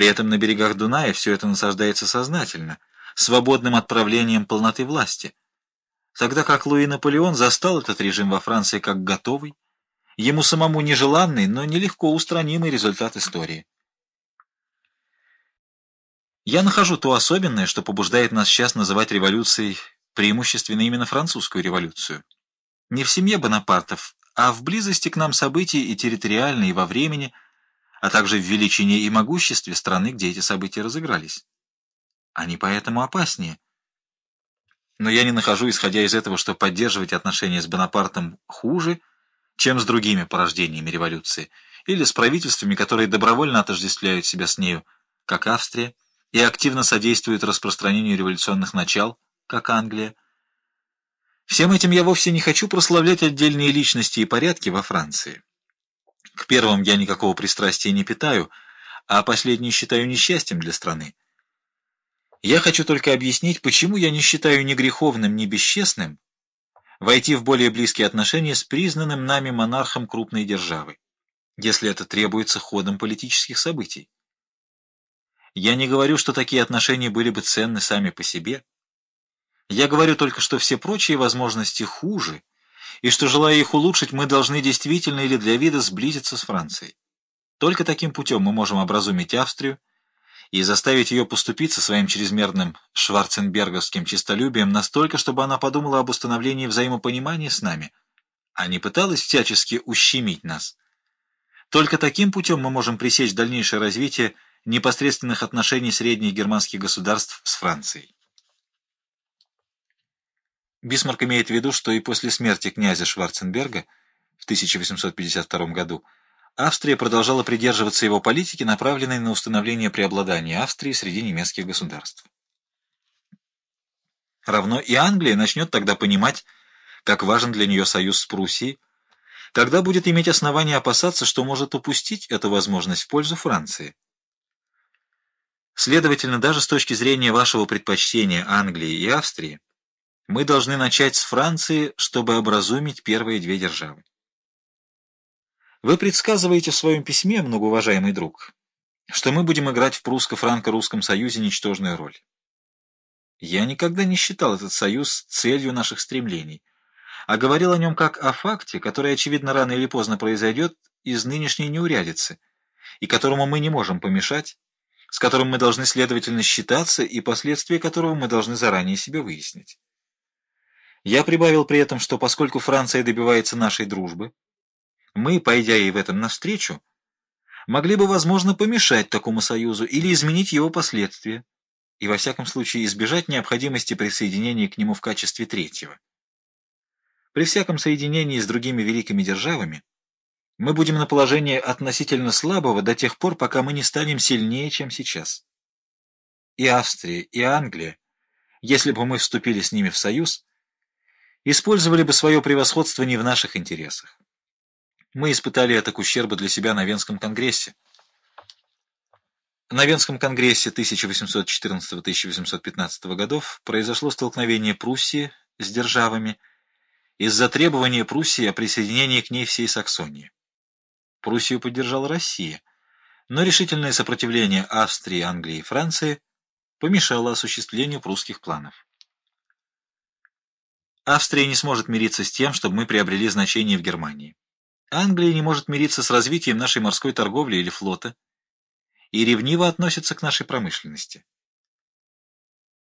При этом на берегах Дуная все это насаждается сознательно, свободным отправлением полноты власти. Тогда как Луи Наполеон застал этот режим во Франции как готовый, ему самому нежеланный, но нелегко устранимый результат истории. Я нахожу то особенное, что побуждает нас сейчас называть революцией преимущественно именно французскую революцию. Не в семье Бонапартов, а в близости к нам событий и территориально, и во времени, а также в величине и могуществе страны, где эти события разыгрались. Они поэтому опаснее. Но я не нахожу, исходя из этого, что поддерживать отношения с Бонапартом хуже, чем с другими порождениями революции, или с правительствами, которые добровольно отождествляют себя с нею, как Австрия, и активно содействуют распространению революционных начал, как Англия. Всем этим я вовсе не хочу прославлять отдельные личности и порядки во Франции. К первым я никакого пристрастия не питаю, а последние считаю несчастьем для страны. Я хочу только объяснить, почему я не считаю ни греховным, ни бесчестным войти в более близкие отношения с признанным нами монархом крупной державы, если это требуется ходом политических событий. Я не говорю, что такие отношения были бы ценны сами по себе. Я говорю только, что все прочие возможности хуже, и что, желая их улучшить, мы должны действительно или для вида сблизиться с Францией. Только таким путем мы можем образумить Австрию и заставить ее поступиться своим чрезмерным шварценберговским честолюбием настолько, чтобы она подумала об установлении взаимопонимания с нами, а не пыталась всячески ущемить нас. Только таким путем мы можем пресечь дальнейшее развитие непосредственных отношений средних германских государств с Францией. Бисмарк имеет в виду, что и после смерти князя Шварценберга в 1852 году Австрия продолжала придерживаться его политики, направленной на установление преобладания Австрии среди немецких государств. Равно и Англия начнет тогда понимать, как важен для нее союз с Пруссией, тогда будет иметь основания опасаться, что может упустить эту возможность в пользу Франции. Следовательно, даже с точки зрения вашего предпочтения Англии и Австрии, мы должны начать с Франции, чтобы образумить первые две державы. Вы предсказываете в своем письме, многоуважаемый друг, что мы будем играть в прусско-франко-русском союзе ничтожную роль. Я никогда не считал этот союз целью наших стремлений, а говорил о нем как о факте, который, очевидно, рано или поздно произойдет из нынешней неурядицы, и которому мы не можем помешать, с которым мы должны, следовательно, считаться, и последствия которого мы должны заранее себе выяснить. Я прибавил при этом, что поскольку Франция добивается нашей дружбы, мы, пойдя ей в этом навстречу, могли бы, возможно, помешать такому союзу или изменить его последствия, и, во всяком случае, избежать необходимости присоединения к нему в качестве третьего. При всяком соединении с другими великими державами мы будем на положении относительно слабого до тех пор, пока мы не станем сильнее, чем сейчас. И Австрия, и Англия, если бы мы вступили с ними в союз, использовали бы свое превосходство не в наших интересах. Мы испытали это к ущербу для себя на Венском конгрессе. На Венском конгрессе 1814-1815 годов произошло столкновение Пруссии с державами из-за требования Пруссии о присоединении к ней всей Саксонии. Пруссию поддержала Россия, но решительное сопротивление Австрии, Англии и Франции помешало осуществлению прусских планов. Австрия не сможет мириться с тем, чтобы мы приобрели значение в Германии. Англия не может мириться с развитием нашей морской торговли или флота и ревниво относится к нашей промышленности.